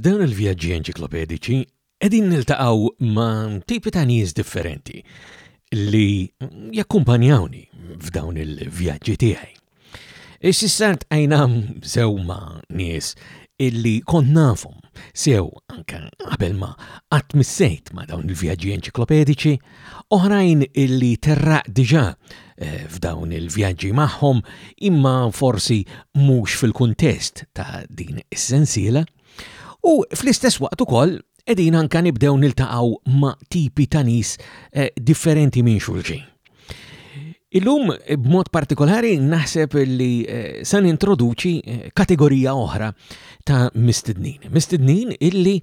F'dan il-vjaġġi enċiklopedici edin niltaqgħu ma' tipi ta' nies differenti li jakkumpanjawni f'dawn il-vjaġġi tiegħi. Is-sissart għajnam sew ma' nies illi kont nafhom sew anka qabel ma qatt missejt ma' dawn il-vjaġġi enċiklopedici, oħrajn illi terraq diġà eh, f'dawn il-vjaġġi magħhom imma forsi mhux fil-kuntest ta' din is-sensiela, u fl-istess waqt ukoll edin anka nibdew niltaqgħu ma' tipi ta' nies eh, differenti minn xulxin. Illum b'mod partikolari naħseb li eh, san introduċi eh, kategorija oħra ta' mistednin. Mistednin illi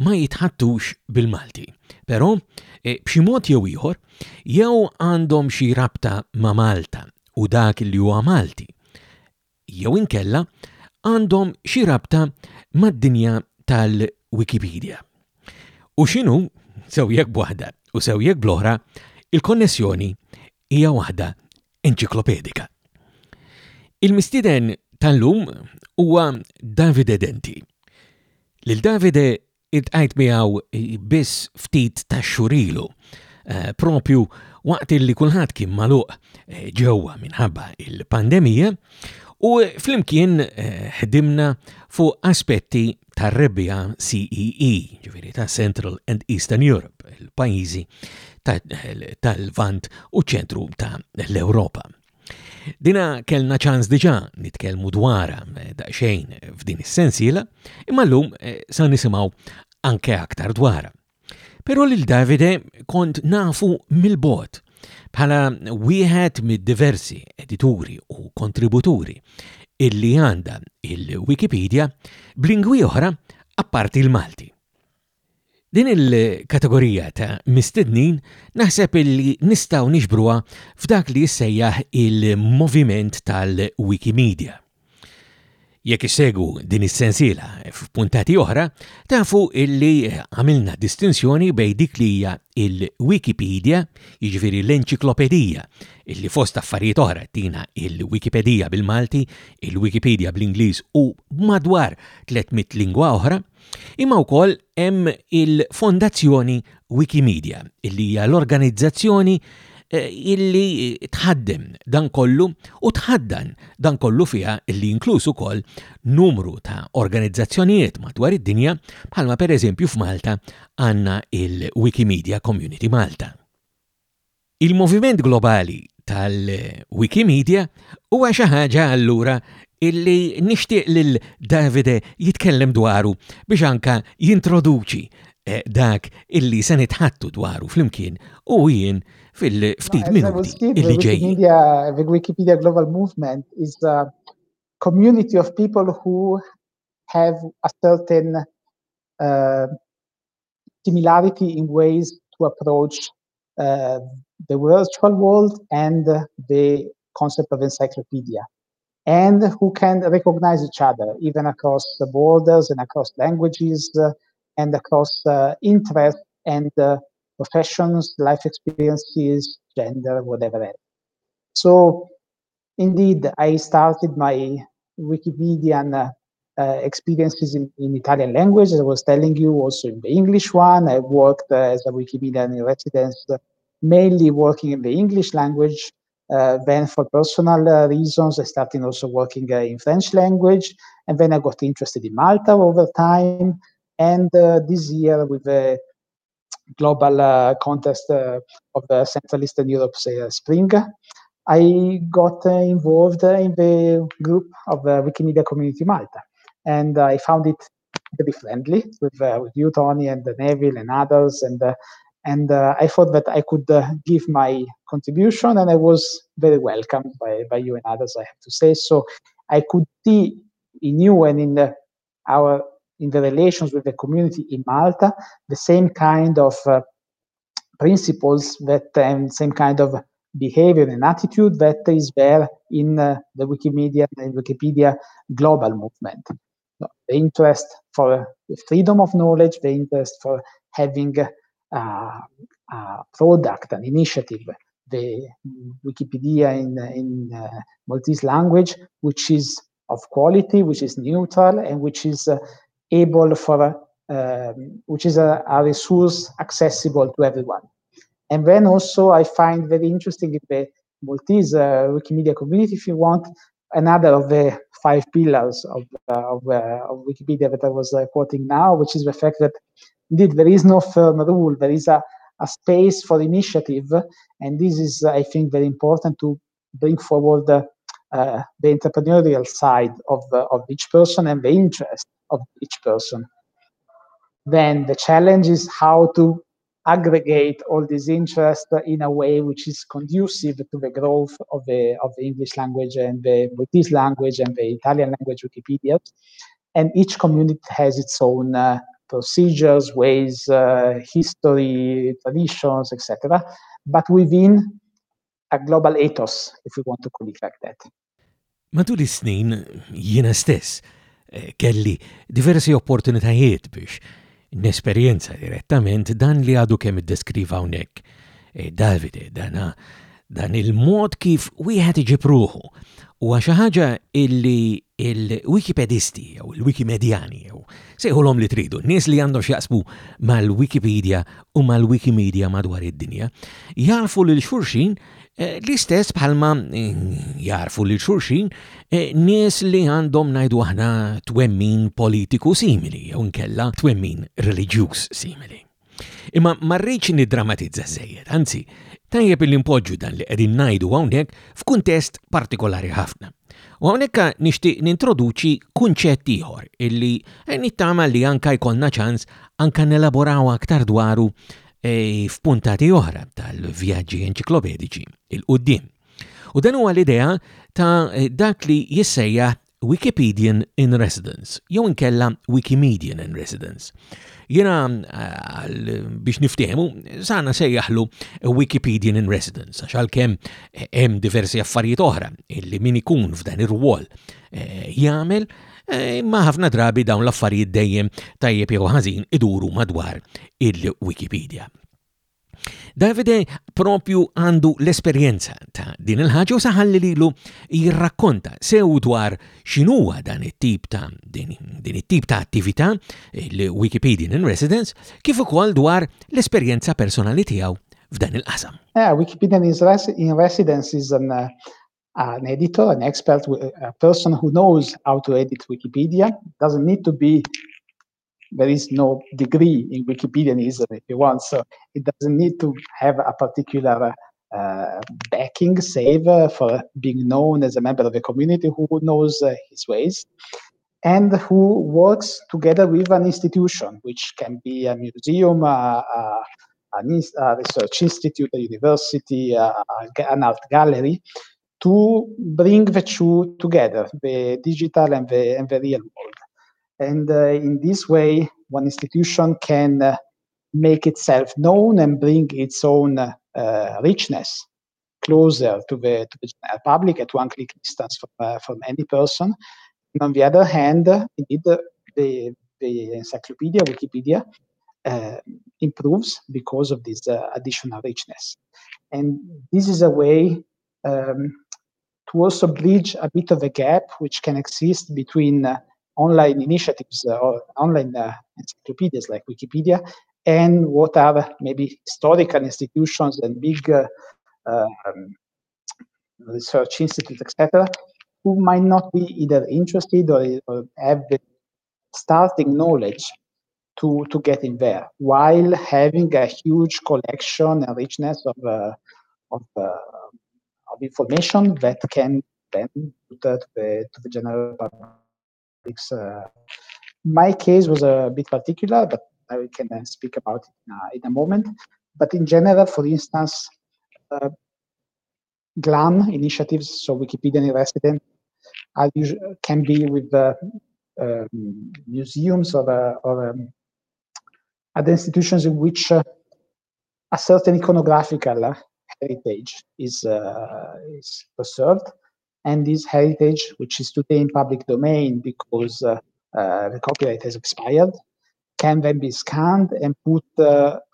ma jitħattux bil-Malti. Però eh, b'xi mod jew ieħor jew għandhom xi rabta ma' Malta u dak li huwa Malti. Jew inkella għandhom xi rabta mad-dinja tal-Wikipedia. U xinu, sewjek b'waħda u sewjek bl-oħra, il-konnessjoni hija waħda enċiklopedika. Il-mistiden tal-lum huwa Davide Denti. Lil Davide it-għajt miegħu biss ftit ta' xurilu, uh, propju waqt li kulħadd kien maluq eh, ġewwa minħabba il-pandemija u flimkien uh, ħdimna fuq aspetti tar-rebbija CEE, ġifieri ta' Central and Eastern Europe, il-pajjiżi tal-Vant u ċentru ta' l-Europa. Dina kellna ċans diġa nitkellmu dwara eh, daqsxejn f'din is-sensiela, imma llum eh, sa nisimgħu anke aktar dwara. Però lil Davide kont nafu mill-bot bħala wieħed mid-diversi edituri u kontributuri illi għanda il-Wikipedia b'lingwi oħra apparti l-Malti. Din il-kategorija ta' mistednin naħseb illi nistaw nixbruha f'dak li jissejjaħ il-moviment tal-Wikimedia. Jekk issegu din is-sensiela f'puntati oħra, tafu illi għamilna distinzjoni bej dik li hija il-Wikipedia, jiġifieri l-enċiklopedija, illi fost affarijiet oħra tina il-Wikipedia bil-Malti, il-Wikipedia bl-Ingliż u madwar 300 lingwa oħra, imma wkoll hemm il-Fondazzjoni Wikimedia, illi hija l-organizzazzjoni Eh, illi tħaddem dan kollu u tħaddan dan kollu fija illi inkluż ukoll numru ta' organizzazzjonijiet madwar id-dinja bħalma per eżempju f'Malta għanna il-Wikimedia Community Malta. Il-moviment globali tal-Wikimedia huwa xi ħaġa allura illi nixtieq lil Davide jitkellem dwaru biex anka jintroduċi eh, dak illi se nitħattu dwaru flimkien u jien fil-ftit minuti illi ġejjin. The Wikipedia Global Movement is a community of people who have a certain uh, similarity in ways to approach uh, the virtual world and the concept of encyclopedia and who can recognize each other even across the borders and across languages uh, and across uh, interests and uh, professions, life experiences, gender, whatever else. So, indeed, I started my Wikipedian uh, uh, experiences in, in, Italian language, as I was telling you, also in the English one. I worked uh, as a Wikipedian in residence, mainly working in the English language. then, for personal reasons, I started also working in French language, and then I got interested in Malta over time. And this year, with the global uh, contest uh, of the Central Eastern Europe say, uh, Spring, I got uh, involved uh, in the group of the Wikimedia Community Malta. And I found it very friendly with, uh, with you, Toni, and the Neville and others. And, and I thought that I could give my contribution, and I was very welcomed by, by you and others, I have to say. So I could see in you and in our in the relations with the community in Malta, the same kind of uh, principles that and same kind of behavior and attitude that is there in uh, the Wikimedia and Wikipedia global movement. The interest for the freedom of knowledge, the interest for having uh, a product, an initiative, the Wikipedia in, in uh, Maltese language, which is of quality, which is neutral, and which is able for, um, which is a, a, resource accessible to everyone. And then also I find very interesting in the Maltese uh, Wikimedia community, if you want, another of the five pillars of, uh, of, uh, of, Wikipedia that I was uh, quoting now, which is the fact that indeed there is no firm rule, there is a, a space for initiative, and this is, I think, very important to bring forward the, uh, entrepreneurial side of, uh, of each person and the interest of each person. Then the challenge is how to aggregate all this interest in a way which is conducive to the growth of the, of the English language and the Maltese language and the Italian language Wikipedia. And each community has its own uh, procedures, ways, uh, history, traditions, etc. But within a global ethos, if we want to call it like that. Matul is-snin jiena stess Eh, kelli diversi opportunitajiet biex nesperjenza direttament dan li għadu kemm iddeskriva hawnhekk. E Davide, dana dan il-mod kif wieħed iġib ruħu u xi ħaġa illi il-Wikipedisti jew il-Wikimedjani jew sejħulhom li tridu, nies li għandhom x'jaqsbu mal-Wikipedia u mal-Wikimedia madwar id-dinja, jarfu lil xurxin eh, l-istess bħalma eh, jarfu lil xurxin eh, nies li għandhom najdu aħna twemmin politiku simili, jew nkella twemmin religjus simili. Imma marriċ niddramatizza żejjed, anzi, tajjeb il-impoġġu dan li qegħdin ngħidu hawnhekk f'kuntest partikolari ħafna. U hawnhekk nixtieq nintroduċi kunċett ieħor illi nittama li anka jkollna ċans anka nelaboraw aktar dwaru E f'puntati oħra tal-vjaġġi enċiklopedici il-qoddim. U dan huwa l-idea ta' dak li jissejja Wikipedian in Residence, jew inkella Wikimedian in Residence. Jena eh, biex niftehmu, sana sejjaħlu Wikipedian in Residence, għaxal kem eh, hemm diversi affarijiet oħra illi min ikun f'dan ir-rwol eh, jagħmel imma ħafna drabi dawn l-affarijiet dejjem tajjeb jew ħażin iduru madwar il-Wikipedia. Davide propju għandu l-esperjenza ta' din il-ħaġa u saħalli lilu jirrakkonta sew dwar xinuwa dan it-tip ta' din it-tip ta' attività il-Wikipedian in Residence kif ukoll dwar l-esperjenza personali tiegħu f'dan il-qasam. Yeah, Wikipedian in Residence is an uh, an editor, an expert, uh, a person who knows how to edit Wikipedia. Doesn't need to be, there is no degree in Wikipedia Wikipedianism if you want, so it doesn't need to have a particular uh, backing, save uh, for being known as a member of a community who knows uh, his ways and who works together with an institution, which can be a museum, uh, a research institute, a university, an art gallery, to bring the two together, the digital and the, and the real world. And uh, in this way, one institution can uh, make itself known and bring its own uh, richness closer to the, to the general public at one click distance from, from any person. And on the other hand, indeed, the, the encyclopedia, Wikipedia, uh, improves because of this uh, additional richness. And this is a way um, to also bridge a bit of a gap which can exist between uh, online initiatives uh, or online uh, encyclopedias like Wikipedia and what are maybe historical institutions and big uh, um, research institutes, etc., who might not be either interested or, or, have the starting knowledge to, to get in there, while having a huge collection and richness of, uh, of uh, of information that can then put to the, to the general public. Uh, my case was a bit particular, but I can uh, speak about it in a, in a, moment. But in general, for instance, uh, GLAM initiatives, so Wikipedia in resident, are usually, can be with uh, um, museums or, or um, other institutions in which uh, a certain iconographical heritage is, uh, is preserved. And this heritage, which is today in public domain because uh, uh, the copyright has expired, can then be scanned and put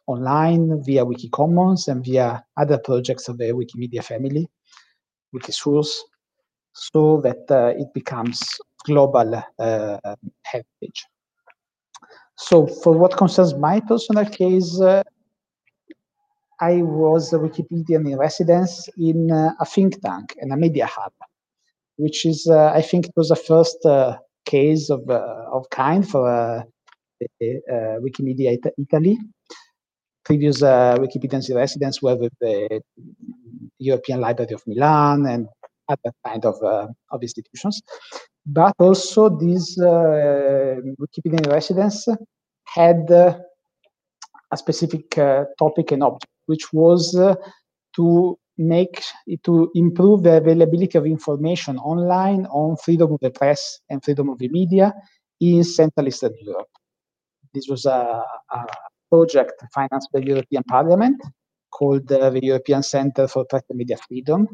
online via Wikicommons and via other projects of the Wikimedia family, Wikisource, so that uh, it becomes global uh, heritage. So for what concerns my personal case, uh, I was a Wikipedian in residence in uh, a think tank and a media hub, which is, uh, I think it was the first uh, case of, uh, of kind for uh, uh, Wikimedia Italy. Previous uh, Wikipedians in residence were with the European Library of Milan and other kind of, of institutions. But also this Wikipedian residence had a specific topic and object which was to make to improve the availability of information online on freedom of the press and freedom of the media in Central Eastern Europe. This was a, a project financed by the European Parliament called uh, the European Center for Press and Media Freedom,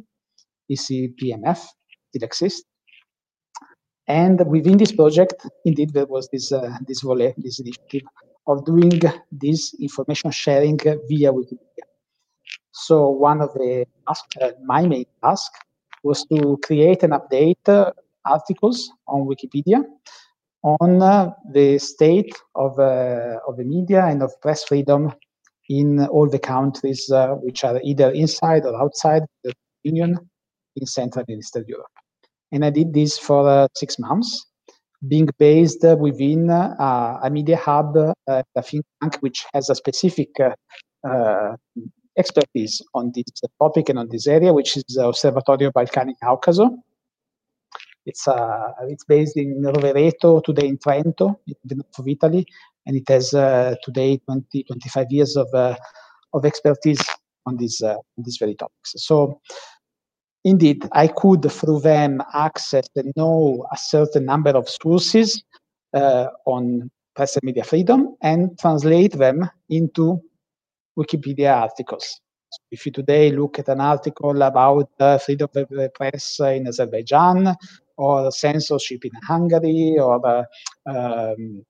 ECPMF, still exists. And within this project, indeed, there was this uh, this volley, this initiative of doing this information sharing via Wikipedia. So one of the uh, my main task was to create and update uh, articles on Wikipedia on uh, the state of, uh, of the media and of press freedom in all the countries uh, which are either inside or outside the Union in Central and Eastern Europe. And I did this for uh, six months being based within a media hub, uh, a think tank, which has a specific uh, expertise on this topic and on this area, which is the Osservatorio Balcani Caucaso. It's, uh, it's based in Rovereto, today in Trento, in the north of Italy, and it has uh, today 20, 25 years of, uh, of expertise on, this, on these very topics. So Indeed, I could, through them, access and know a certain number of sources uh, on press and media freedom and translate them into Wikipedia articles. If you today look at an article about uh, freedom of the press in Azerbaijan, or censorship in Hungary, or uh, um,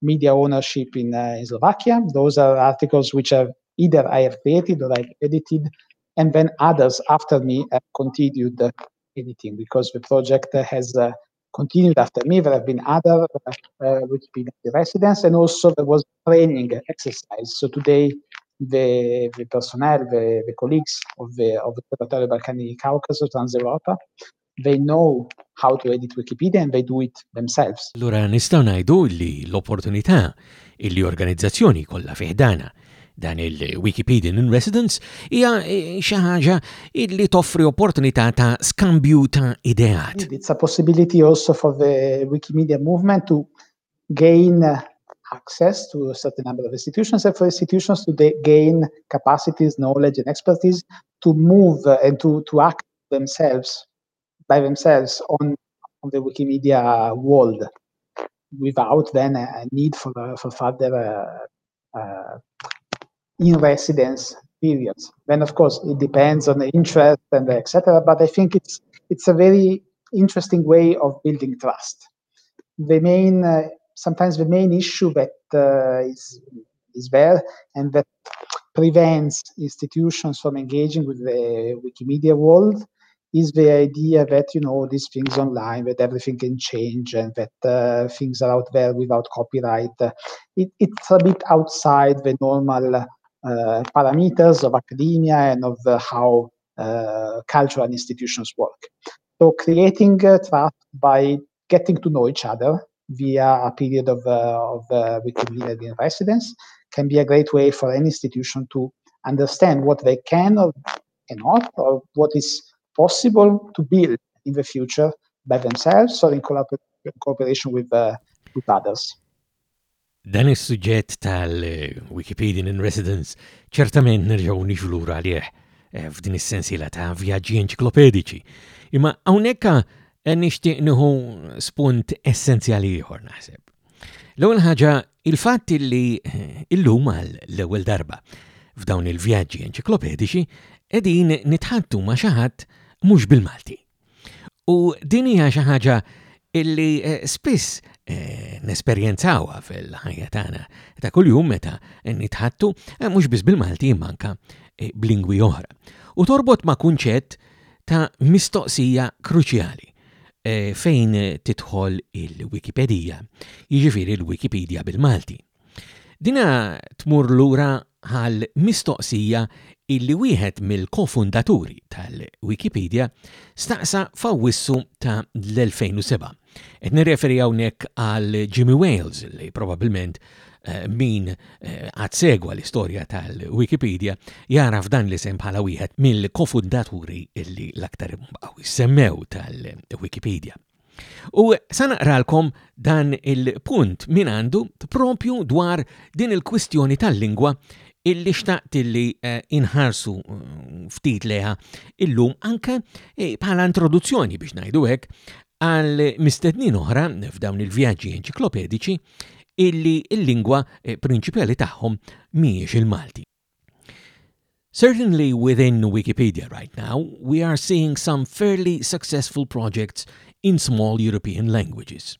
media ownership in, uh, in Slovakia, those are articles which are either I have created or I've edited and then others after me have continued editing because the project has uh, continued after me. There have been other uh, uh Wikipedia residents, and also there was training exercise. So today, the, the personnel, the, the colleagues of the of the Laboratorio Balcani Caucaso, Trans-Europa, they know how to edit Wikipedia and they do it themselves. Allora nistgħu ngħidu li l-opportunità li organizzazzjoni kollha fiħdana dan il-Wikipedia in Residence hija eh, xi ħaġa li toffri opportunità ta' skambju ta' ideat. It's a possibility also for the Wikimedia movement to gain access to a certain number of institutions and for institutions to gain capacities, knowledge and expertise to move and to, to act themselves by themselves on, on the Wikimedia world without then a need for, for further uh, uh, in residence periods. Then, of course, it depends on the interest and etc. But I think it's it's a very interesting way of building trust. The main uh, sometimes the main issue that uh, is is there and that prevents institutions from engaging with the Wikimedia world is the idea that you know these things online that everything can change and that uh, things are out there without copyright it, it's a bit outside the normal uh, parameters of academia and of uh, how uh, cultural institutions work. So creating trust by getting to know each other via a period of, of Wikimedia in residence can be a great way for any institution to understand what they can or cannot, or what is possible to build in the future by themselves or in cooperation with, uh, with others. Dan is-suġġett tal-Wikipedian in Residence ċertament nerġgħu għalih eh, f'din is-sensiela ta' vjaġġi enċiklopedici. Imma hawnhekk eh, Eh, nixtieq nieħu spunt essenzjali ieħor naħseb. L-ewwel ħaġa il-fatt li eh, illum għal l-ewwel darba f'dawn il-vjaġġi enċiklopedici qegħdin nitħattu ma' xi ħadd mhux bil-Malti. U din hija xi ħaġa illi eh, spiss nesperjenzawa fil-ħajja tagħna ta' kuljum meta nitħattu mhux biss bil-Malti manka b'lingwi oħra. U torbot ma' kunċett ta' mistoqsija kruċjali Eh, fejn titħol il-Wikipedia, jiġifieri il-Wikipedia bil-Malti. Dina tmur lura għal mistoqsija illi wieħed mill-kofundaturi tal-Wikipedia staqsa fawissu ta' l-2007. Et nirreferi hawnhekk għal Jimmy Wales li probabbilment Eh, min għadsegwa għad segwa l-istorja tal-Wikipedia jaraf dan li sem bħala wieħed mill-kofundaturi illi l-aktar semmew tal-Wikipedia. U sanaqralkom dan il-punt min għandu propju dwar din il-kwistjoni tal-lingwa illi xtaqt illi eh, inħarsu ftit leħa illum anke bħala introduzzjoni biex najdu hekk għal mistednin oħra f'dawn il-vjaġġi enċiklopedici illi il-lingwa eh, prinċipjali tagħhom mhijiex il-Malti. Certainly within Wikipedia right now, we are seeing some fairly successful projects in small European languages.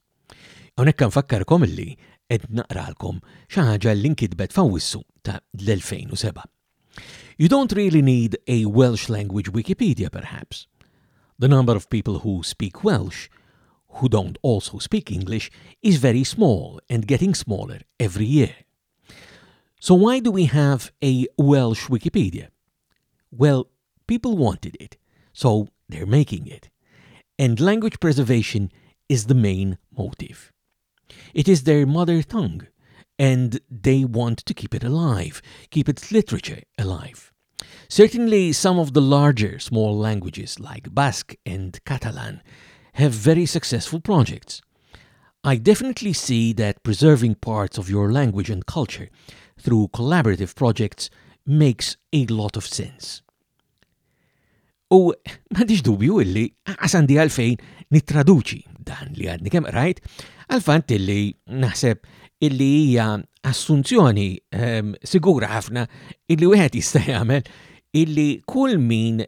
Unek kan fakkarkom illi ed naqralkom xaħġa l-inkidbet fawissu ta' l-2007. You don't really need a Welsh language Wikipedia, perhaps. The number of people who speak Welsh, who don't also speak English, is very small and getting smaller every year. So why do we have a Welsh Wikipedia? Well, people wanted it, so they're making it. And language preservation is the main motive. It is their mother tongue, and they want to keep it alive, keep its literature alive. Certainly, some of the larger small languages like Basque and Catalan have very successful projects. I definitely see that preserving parts of your language and culture through collaborative projects makes a lot of sense. U m'għandix dubju illi għasandi għalfejn nittraduċi dan li għadni kem rajt għalfant illi naħseb illi hija assunzjoni um, sigura ħafna illi wieħed jista' jagħmel illi kull min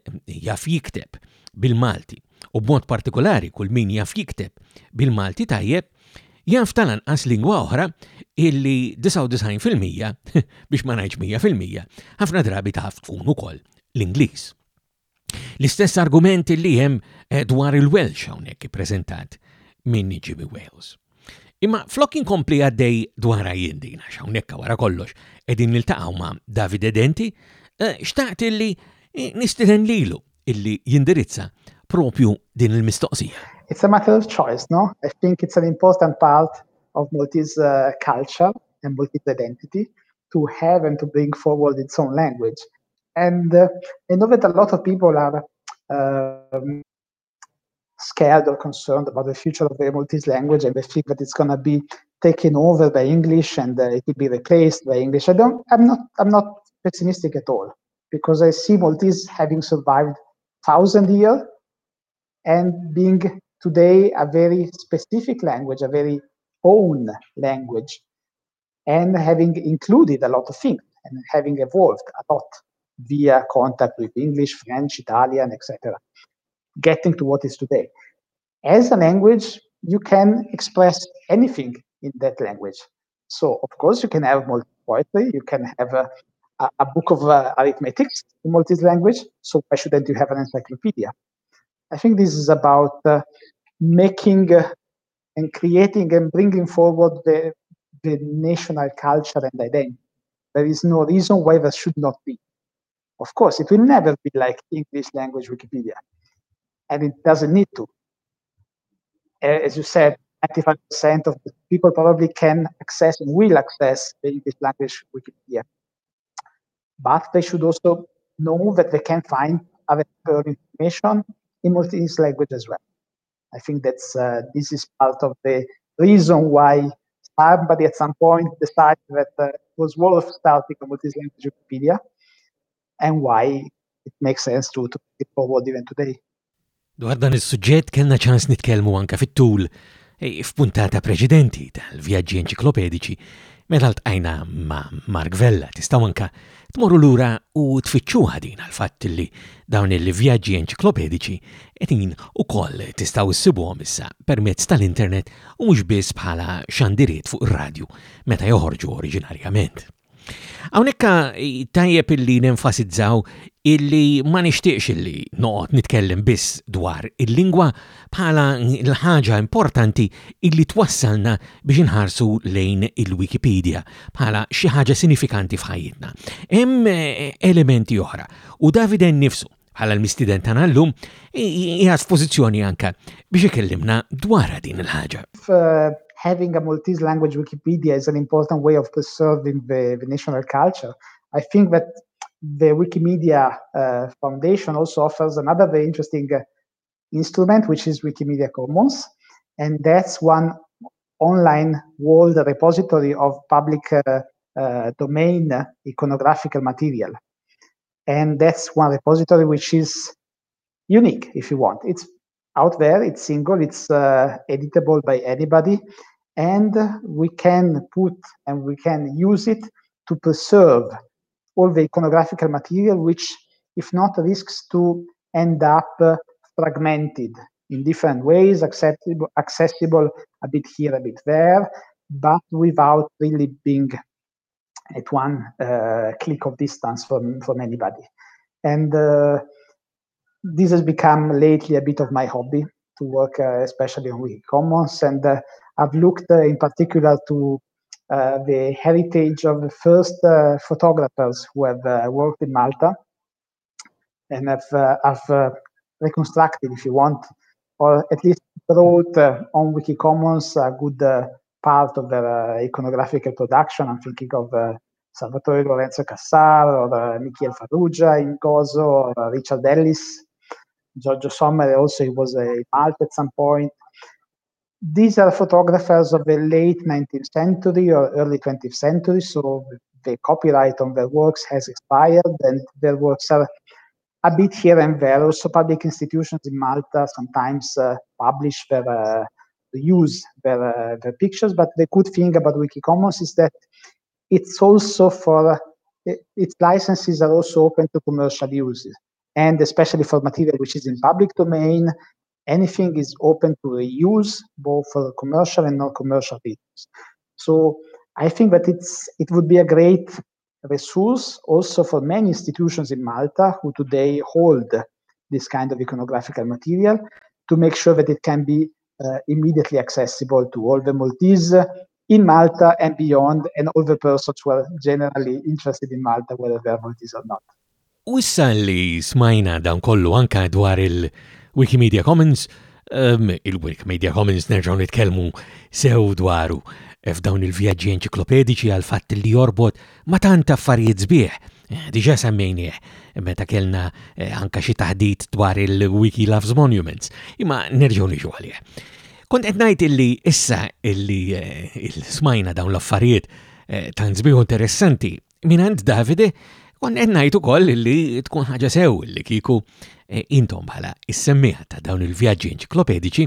jaf jikteb bil-Malti u b'mod partikolari kull min jaf jikteb bil-Malti tajjeb jaf tal-anqas lingwa oħra illi 99% biex ma ngħidx 100% ħafna drabi taf tkun ukoll l-Ingliż. L-istess argument li hemm eh, dwar il-Welsh hawnhekk ippreżentat minn Jimmy Wales. Imma flok inkompli għaddej dwar jindina, x'hawnhekk wara kollox, qegħdin niltaqgħu ma' Davide Denti, eh, xtaqt illi eh, nistiden lilu illi jindirizza propju din il-mistoqsija. It's a matter of choice, no? I think it's an important part of Maltese uh, culture and Maltese identity to have and to bring forward its own language. And uh, I know that a lot of people are um, scared or concerned about the future of the Maltese language and they think that it's going to be taken over by English and uh, it will be replaced by English. I don't, I'm not, I'm not pessimistic at all because I see Maltese having survived thousand years and being today a very specific language, a very own language, and having included a lot of things and having evolved a lot via contact with English, French, Italian, etc getting to what is today. As a language, you can express anything in that language. So, of course, you can have Maltese poetry, you can have a, a, book of uh, arithmetics in Maltese language. So, why shouldn't you have an encyclopedia? I think this is about uh, making uh, and creating and bringing forward the, the national culture and identity. There is no reason why there should not be. Of course, it will never be like English language Wikipedia and it doesn't need to. As you said, 95% of the people probably can access and will access the English language Wikipedia. But they should also know that they can find other information in Maltese language as well. I think that's uh, this is part of the reason why somebody at some point decided that uh, it was worth starting a Maltese language Wikipedia and why it makes sense to, to it forward even today. Dwar dan is-suġġett kellna ċans nitkellmu anka fit-tul e, f'puntata preċedenti tal-vjaġġi enċiklopedici meta ltqajna ma' Mark Vella tistgħu anka tmorru lura u tfittxuha din għal fatt li dawn il-vjaġġi enċiklopedici qegħdin ukoll tistgħu issibuhom issa permezz tal-internet u mhux biss bħala xandiriet fuq ir-radju meta joħorġu oriġinarjament. Hawnhekk tajjeb illi nenfasizzaw illi ma nixtieqx illi noqgħod nitkellem biss dwar il-lingwa bħala l-ħaġa importanti illi twassalna biex inħarsu lejn il-Wikipedia bħala xi ħaġa sinifikanti f'ħajjitna. Hemm elementi oħra u Davide nnifsu bħala l-mistiden tagħna llum hija f'pożizzjoni anke biex ikellimna dwar din il-ħaġa. Having a Maltese language Wikipedia is an important way of preserving the, the national culture. I think that the Wikimedia uh, Foundation also offers another very interesting uh, instrument, which is Wikimedia Commons. And that's one online world repository of public uh, uh domain iconographical material. And that's one repository which is unique, if you want. It's out there, it's single, it's uh, editable by anybody, and we can put and we can use it to preserve all the iconographical material, which, if not, risks to end up uh, fragmented in different ways, accessible, accessible a bit here, a bit there, but without really being at one uh, click of distance from, from anybody. And uh, this has become lately a bit of my hobby to work, uh, especially on Wiki Commons. And uh, I've looked uh, in particular to uh, the heritage of the first photographers who have worked in Malta. And I've, I've reconstructed, if you want, or at least wrote on Wiki Commons a good part of their iconographical production. I'm thinking of Salvatore Lorenzo Cassar or uh, Michiel Farrugia in Gozo or uh, Richard Ellis. Giorgio Sommer also he was a Malta at some point. These are photographers of the late 19th century or early 20th century, so the copyright on their works has expired and their works are a bit here and there. Also, public institutions in Malta sometimes uh, publish their uh, use their, uh, their pictures, but the good thing about Wikicommons is that it's also for its licenses are also open to commercial uses and especially for material which is in public domain anything is open to reuse both for commercial and non-commercial reasons so i think that it's it would be a great resource also for many institutions in malta who today hold this kind of iconographical material to make sure that it can be uh, immediately accessible to all the maltese in Malta and beyond, and all the persons who are generally interested in Malta, whether they're Maltese or not. U issa li smajna dan kollu anka dwar il-Wikimedia Commons, um, il-Wikimedia Commons nerġaw nitkellmu sew dwaru f'dawn il-vjaġġi enċiklopedici għal fatt li jorbot ma tant affarijiet sbieħ. Eh, Diġa semmejnieh meta kellna eh, anka xi taħdit dwar il-Wiki Loves Monuments, imma nerġgħu niġu għalih. Kont qed ngħid illi issa illi eh, il-smajna dawn l-affarijiet tant tan sbieħu interessanti minant Davide, Kon qed ngħid ukoll li tkun ħaġa sew li kiku eh, intom bħala is-semmija ta' dawn il-vjaġġi enċiklopedici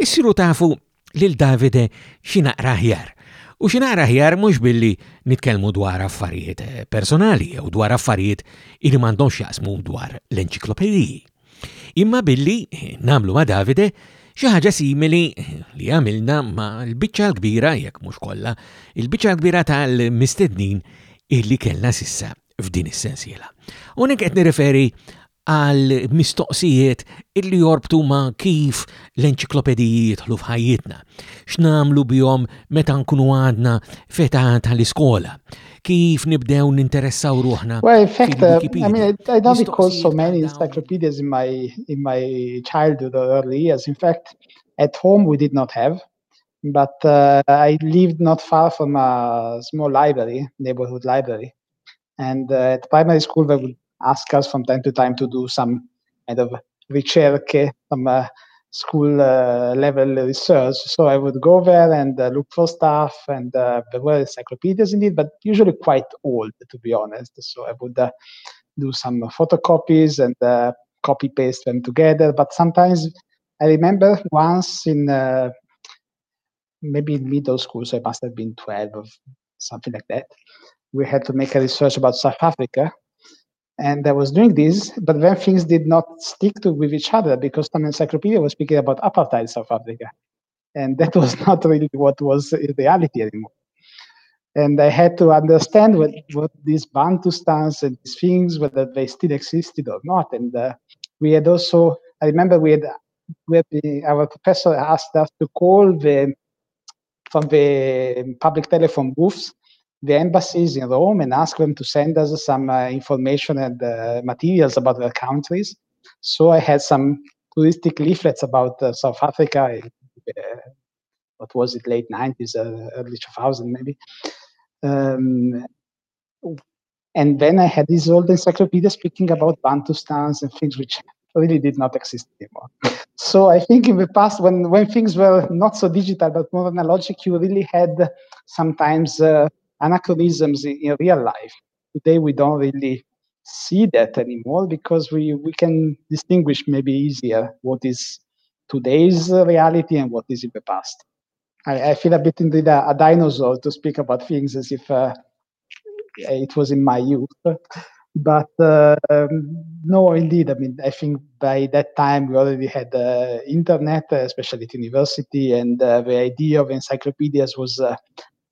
issiru tafu lil Davide x'inaqra raħjar U xinaqra raħjar mhux billi nitkellmu dwar affarijiet eh, personali jew dwar affarijiet illi m'għandhomx jasmu dwar l-enċiklopediji. Imma billi eh, namlu ma' Davide Xi ħaġa simili li għamilna ma' l-biċċa l-kbira, jekk mhux kollha, il-biċċa l-kbira tal-mistednin illi kellna sissa f'din is-sensiela. Unek qed nirreferi għal mistoqsijiet illi jorbtu ma' kif l-enċiklopediji jidħlu f'ħajjitna, x'namlu bihom meta nkunu għadna feta tal-iskola, kif nibdew ninteressaw ruħna. Well, in fact, uh, I mean, I don't recall so many encyclopedias in my in my childhood or early years. In fact, at home we did not have, but uh, I lived not far from a small library, neighborhood library, and uh, at primary school they would ask us from time to time to do some kind of ricerche, some uh, school uh, level research. So I would go there and uh, look for stuff, and uh, there were encyclopedias indeed, but usually quite old, to be honest. So I would uh, do some photocopies and copy paste them together. But sometimes I remember once in maybe in middle school, so I must have been 12 or something like that. We had to make a research about South Africa and I was doing this, but then things did not stick to with each other because some encyclopedia was speaking about apartheid South Africa, and that was not really what was reality anymore. and I had to understand what, what these Bantustans and these things, whether they still existed or not. And uh, we had also, I remember we had, we had the, our professor asked us to call the from the public telephone booths the embassies in Rome and ask them to send us some uh, information and uh, materials about their countries. So I had some touristic leaflets about uh, South Africa. What was it, late 90s, uh, early 2000 maybe. Um, and then I had this old encyclopedia speaking about Bantustans and things which really did not exist anymore. So I think in the past, when, when things were not so digital but more analogic, you really had sometimes uh, anachronisms in, in, real life. Today we don't really see that anymore because we, we can distinguish maybe easier what is today's reality and what is in the past. I, I feel a bit indeed a, a, dinosaur to speak about things as if uh, it was in my youth. But uh, um, no, indeed. I mean, I think by that time we already had uh, internet, especially at university, and uh, the idea of encyclopedias was uh,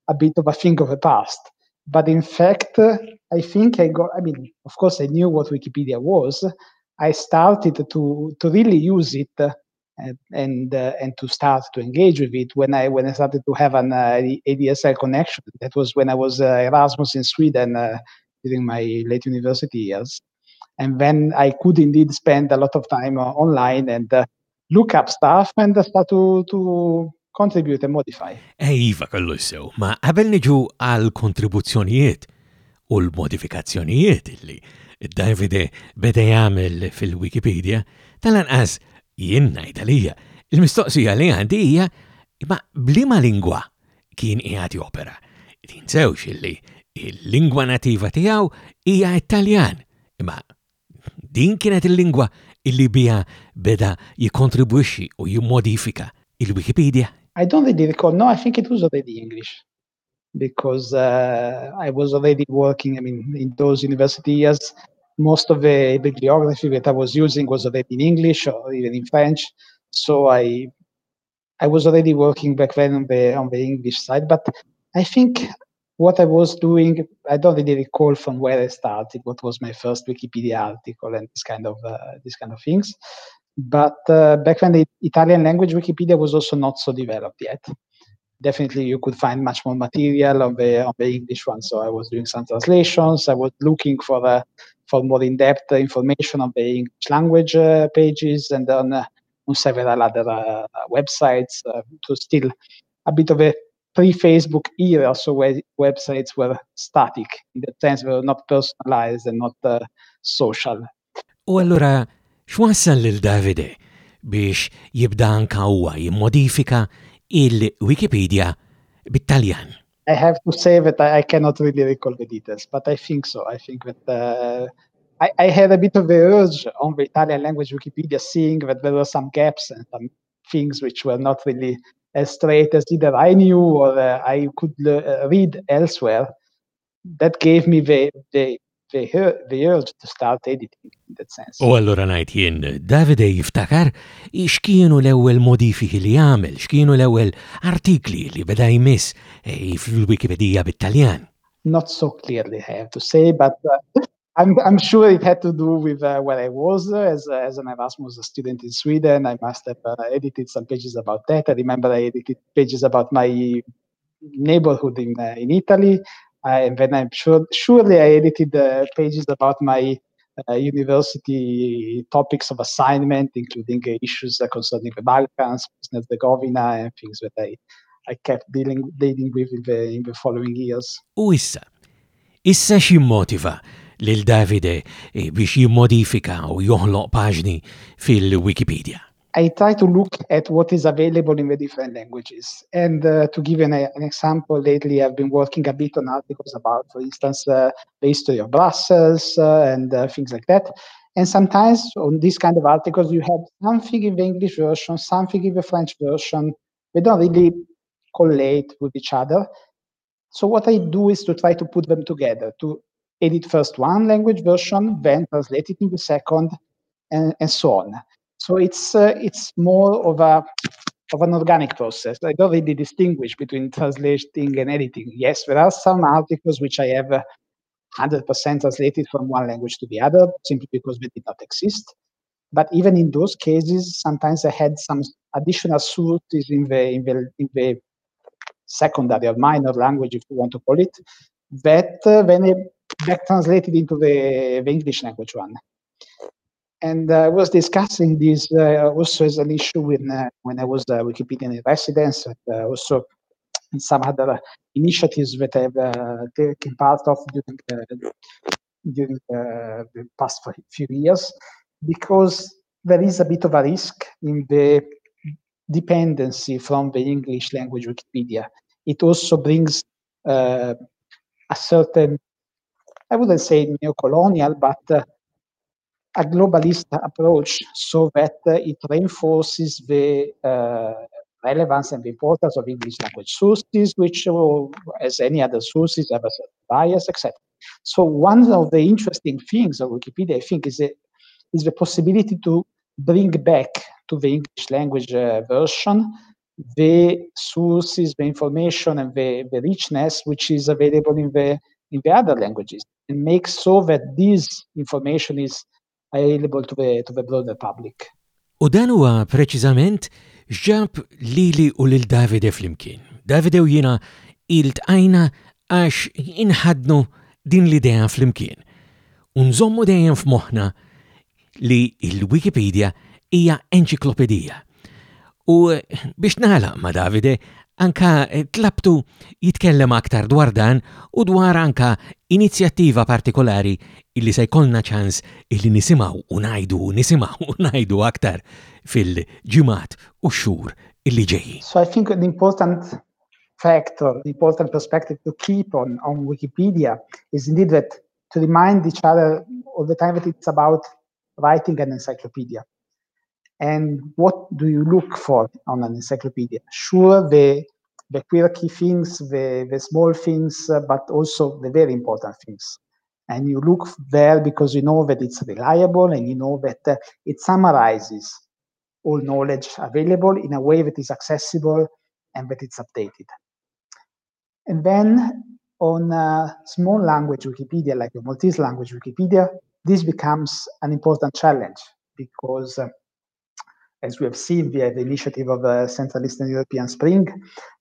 a bit of a thing of the past. But in fact, I think I got. I mean, of course, I knew what Wikipedia was. I started to to really use it and and, uh, and to start to engage with it when I when I started to have an uh, ADSL connection. That was when I was uh, Erasmus in Sweden uh, during my late university years, and then I could indeed spend a lot of time uh, online and uh, look up stuff and start to to contribute and modify. Eh, iva kollu sew, ma qabel niġu għal kontribuzzjonijiet u l-modifikazzjonijiet illi. Davide beda jagħmel fil-Wikipedia tal-anqas jien ngħidalija. Il-mistoqsija li għandi hija ma blima lingwa kien qiegħed opera. Tinsewx illi il-lingwa nativa tiegħu hija Italjan. Imma din kienet il-lingwa illi bija beda jikontribwixxi u jimmodifika il-Wikipedia. I don't really recall. No, I think it was already English because uh, I was already working. I mean, in those university years, most of the bibliography that I was using was already in English or even in French. So I I was already working back then on the on the English side. But I think what I was doing, I don't really recall from where I started. What was my first Wikipedia article and this kind of uh, this kind of things. But uh, back when the Italian language Wikipedia was also not so developed yet definitely you could find much more material on the on the English one. So I was doing some translations. I was looking for for more in-depth information on the English language uh, pages and on, uh, on several other uh, websites. Uh, was still a bit of a pre-Facebook era, so where websites were static in the sense they were not personalized and not uh, social. U allura x'wassal lil Davide biex jibda anka huwa jimmodifika il-Wikipedia bit-Taljan? I have to say that I, cannot really recall the details, but I think so. I think that uh, I, I, had a bit of the urge on the Italian language Wikipedia, seeing that there were some gaps and some things which were not really as straight as either I knew or uh, I could uh, read elsewhere. That gave me the, the the urge to start editing in that sense. U allura ngħid jien Davide jiftakar x'kienu l-ewwel modifiki li jagħmel, x'kienu l-ewwel artikli li beda jmiss fil-Wikipedia bit-Taljan. Not so clearly, I have to say, but uh, I'm, I'm sure it had to do with uh, where I was uh, as, uh, as an Erasmus student in Sweden. I must have uh, edited some pages about that. I remember I edited pages about my neighborhood in, uh, in Italy. And then I'm sure surely I edited the pages about my uh, university topics of assignment, including uh, issues concerning the Balkans, Bosnia-Herzegovina, and things that I, I kept dealing, dealing with in the, in the following years. U issa, issa ximmotiva lil Davide eh, biex jimmodifika u joħloq paġni fil-Wikipedia? I try to look at what is available in the different languages. And uh, to give an, an, example, lately I've been working a bit on articles about, for instance, uh, the history of Brussels uh, and uh, things like that. And sometimes on these kind of articles, you have something in the English version, something in the French version. They don't really collate with each other. So what I do is to try to put them together, to edit first one language version, then translate it in the second, and, and so on. So it's uh, it's more of a of an organic process. I don't really distinguish between translating and editing. Yes, there are some articles which I have 100% translated from one language to the other, simply because they did not exist. But even in those cases, sometimes I had some additional sources in the, in the, in the secondary or minor language, if you want to call it, that uh, when I back translated into the, the English language one. And uh, I was discussing this uh, also as an issue when, uh, when I was Wikipedian in residence, and also in some other initiatives that I've taken part of during, during the past few years, because there is a bit of a risk in the dependency from the English language Wikipedia. It also brings uh, a certain, I wouldn't say neo-colonial, but uh, a globalist approach so that it reinforces the uh, relevance and the importance of English language sources, which, uh, as any other sources, have a bias, etc. So one of the interesting things of Wikipedia, I think, is, a, is the possibility to bring back to the English language uh, version the sources, the information, and the, the richness which is available in the in the other languages, and make so that this information is available to the, to the broader public. U dan huwa preċiżament ġab lili u lil Davide flimkien. Davide u jiena il-tqajna għax inħadnu din l-idea flimkien. Unżommu dejjem f'moħħna li il-Wikipedia hija enċiklopedija. U biex nagħlaq ma' Davide, anka eh, tlabtu jitkellem aktar dwar dan u dwar anka inizjattiva partikolari illi se jkollna ċans illi nisimaw u najdu, nisimaw u najdu aktar fil-ġimat u xur illi ġeji. So I think the important factor, the important perspective to keep on, on Wikipedia is indeed that to remind each other all the time that it's about writing an encyclopedia. And what do you look for on an encyclopedia? Sure, the, the quirky things, the, the small things, uh, but also the very important things. And you look there because you know that it's reliable and you know that uh, it summarizes all knowledge available in a way that is accessible and that it's updated. And then on a small language Wikipedia, like a Maltese language Wikipedia, this becomes an important challenge because uh, as we have seen via the initiative of the Central Eastern European Spring,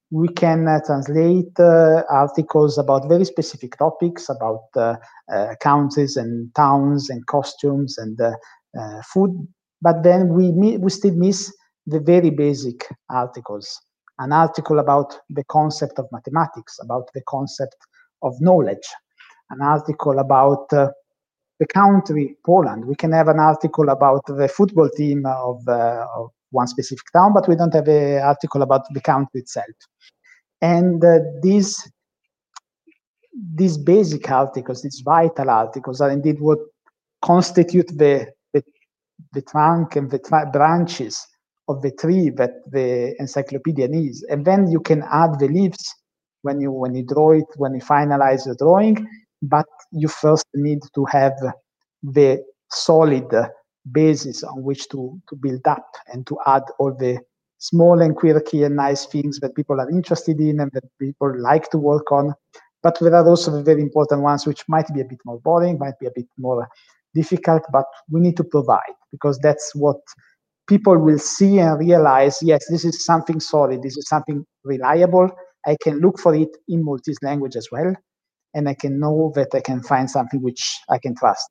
we can uh, translate uh, articles about very specific topics about uh, uh countries and towns and costumes and uh, uh, food, but then we, we still miss the very basic articles. An article about the concept of mathematics, about the concept of knowledge, an article about the country, Poland. We can have an article about the football team of, uh, of one specific town, but we don't have an article about the country itself. And uh, these these basic articles, these vital articles, are indeed what constitute the the, the trunk and the tra branches of the tree that the encyclopedia needs. And then you can add the leaves when you when you draw it, when you finalize the drawing, but you first need to have the solid basis on which to, to build up and to add all the small and quirky and nice things that people are interested in and that people like to work on. But there are also the very important ones which might be a bit more boring, might be a bit more difficult, but we need to provide because that's what people will see and realize, yes, this is something solid, this is something reliable. I can look for it in Maltese language as well and I can know that I can find something which I can trust.